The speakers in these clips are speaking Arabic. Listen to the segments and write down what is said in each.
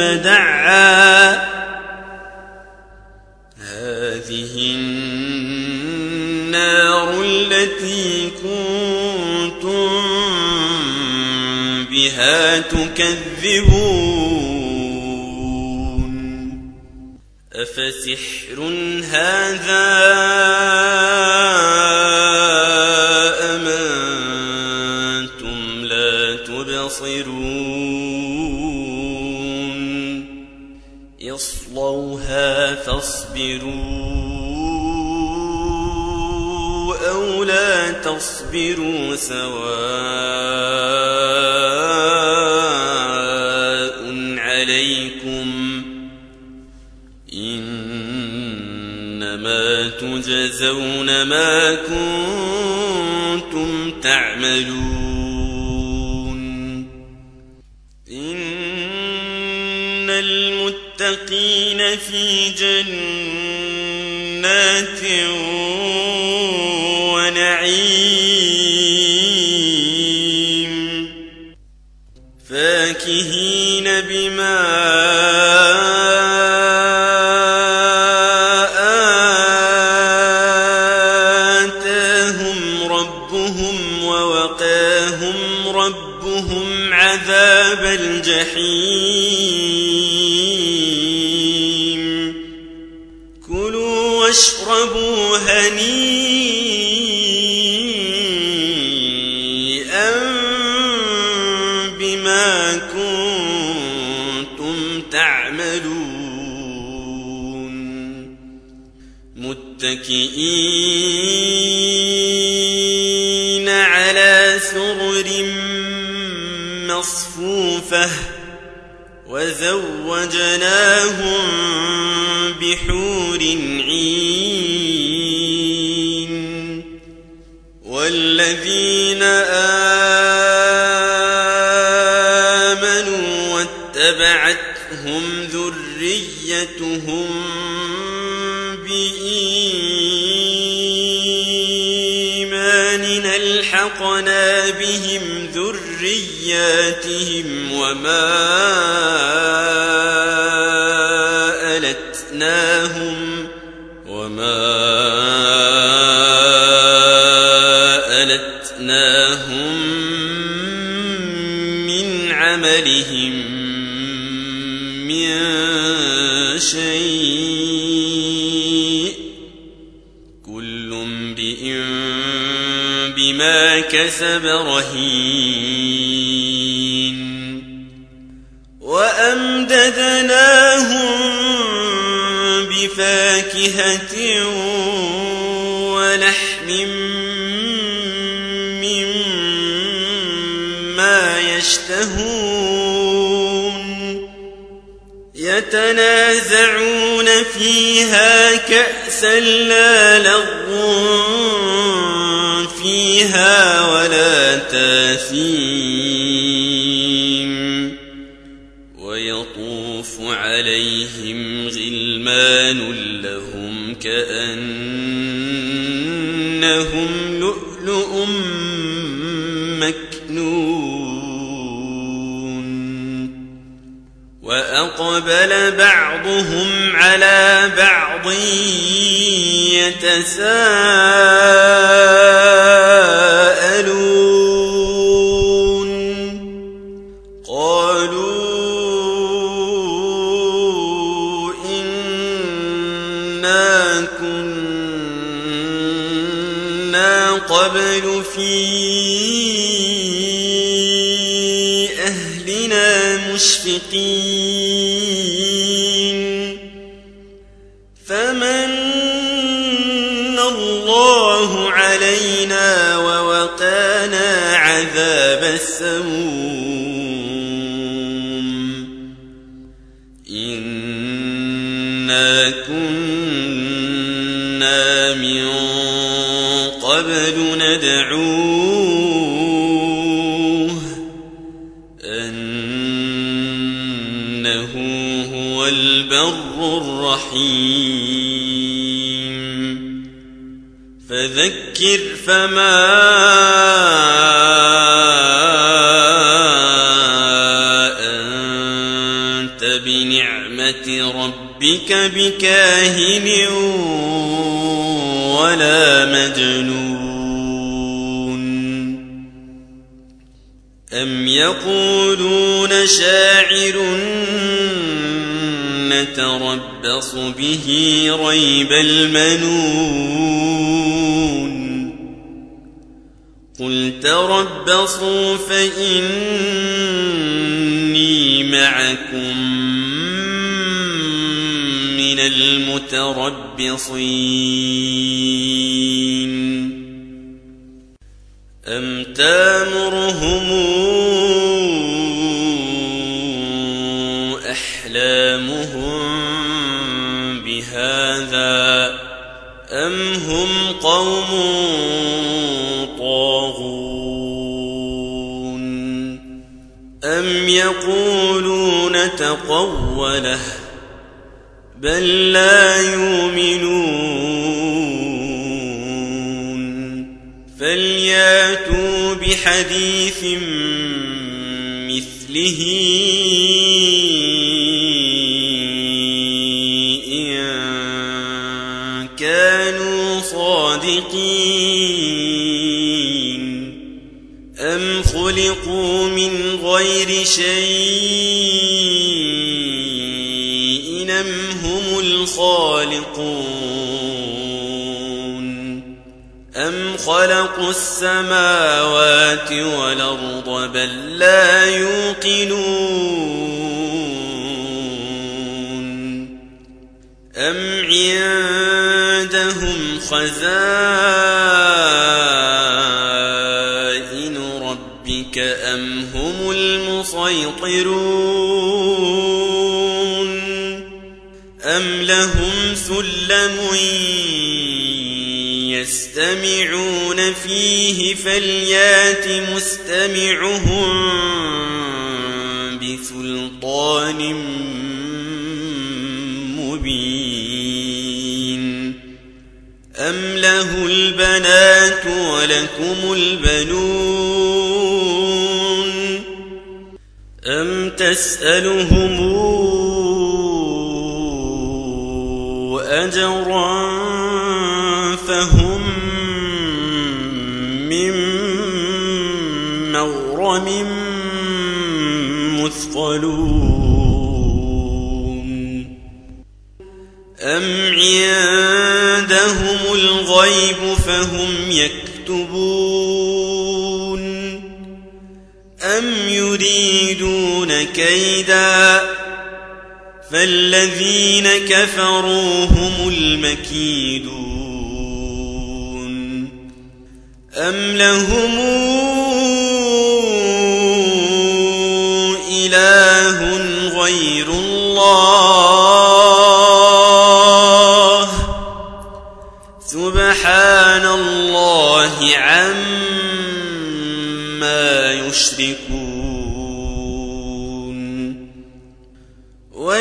دعا. هذه النار التي كنتم بها تكذبون. أفسحر هذا؟ فاصبروا أو لا تصبروا سواء عليكم إنما تجزون ما كنتم تعملون في جنات ونعيم فاكهين بما آتاهم ربهم ووقاهم ربهم عذاب الجحيم. واشربوا هنيئا بما كنتم تعملون. متكئين على سرر مصفوفة وزوجناهم ذريتهم بإيمان ألحقنا بهم ذرياتهم وما ألتناهم وما ألتناهم من عملهم كسب رهين وأمددناهم بفاكهة ولحم مما يشتهون. يتنازعون فيها كأسا لا لغو فيها ولا تاثيم عليهم غلمان لهم كأنهم لؤلؤ مكنون وأقبل بعضهم على بعض يتساءلون كنا قبل في أهلنا مشفقين. فمن الله علينا ووقانا عذاب السموم. هو البر الرحيم. فذكر فما أنت بنعمة ربك بكاهن ولا مجنون. أم يقولون شاعر نتربص به ريب المنون. قل تربصوا فإني معكم من المتربصين. أم تامرهم يقولون تقوله بل لا يؤمنون. فلياتوا بحديث مثله إن كانوا صادقين. غير شيء أم هم الخالقون أم خلقوا السماوات والأرض بل لا يوقنون أم عندهم خزائن ربك أم هم المسيطرون أم لهم سلم يستمعون فيه فليات مستمعهم بسلطان مبين أم له البنات ولكم البنون أم تسألهم أجرا فهم من مغرم مثقلون أم عندهم الغيب فهم يكتبون فالذين كفروا هم المكيدون. أم لهم إله غير الله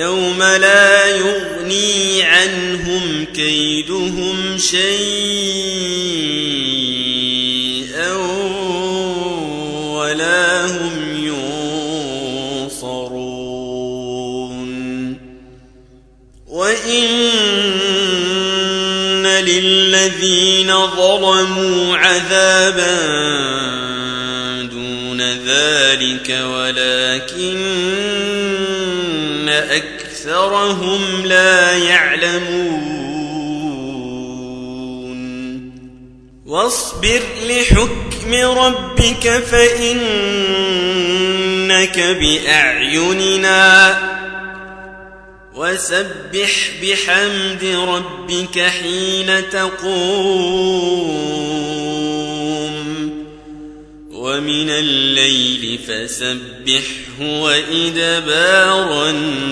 يوم لا يغني عنهم كيدهم شيئا ولا هم ينصرون. وإن للذين ظلموا عذابا دون ذلك ولكن أكثرهم لا يعلمون. واصبر لحكم ربك فإنك بأعيننا. وسبح بحمد ربك حين تقوم. ومن الليل فسبحه وإدبار النجوم